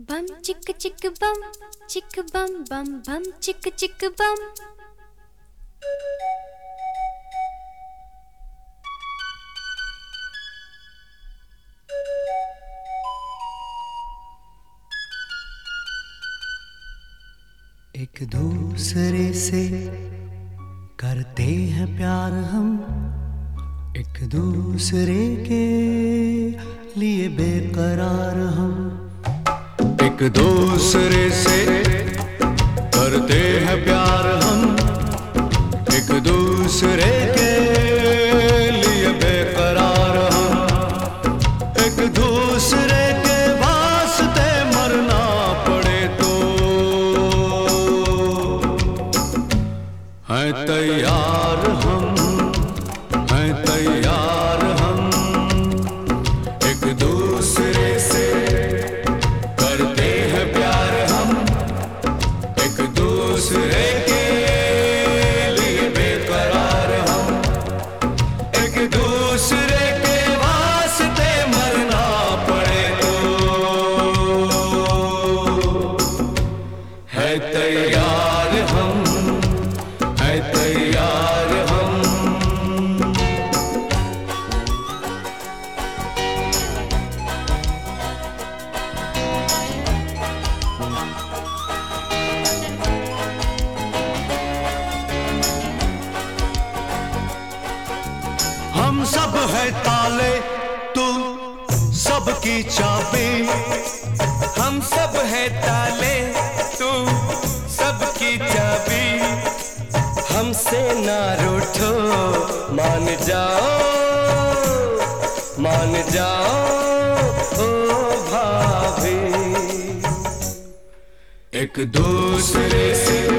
बम, चिक चिक, बम चिक, बम बम बम, चिक चिक, बम। एक दूसरे से करते हैं प्यार हम, एक दूसरे के लिए बेकरार एक दूसरे से करते हैं प्यार हम एक दूसरे के लिए बेकरार हम एक दूसरे के वास्ते मरना पड़े तो। हैं तैयार हम, हैं तैयार हम सब है ताले, तू सबकी चाबी। हम सब है ताले, तू सबकी चाबी। हमसे ना रूठो, मान जाओ मान जाओ, ओ भाभी। एक दूसरे से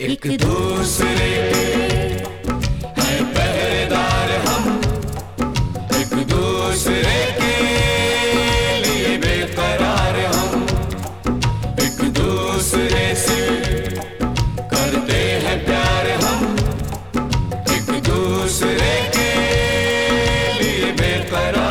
एक दूसरे के हैं पहरेदार हम। एक दूसरे के लिए बेकरार हम। एक दूसरे से करते हैं प्यार हम। एक दूसरे के लिए बेकरार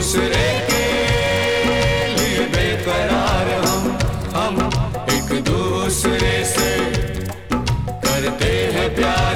दूसरे के लिए बेकरार हम हम एक दूसरे से करते हैं प्यार।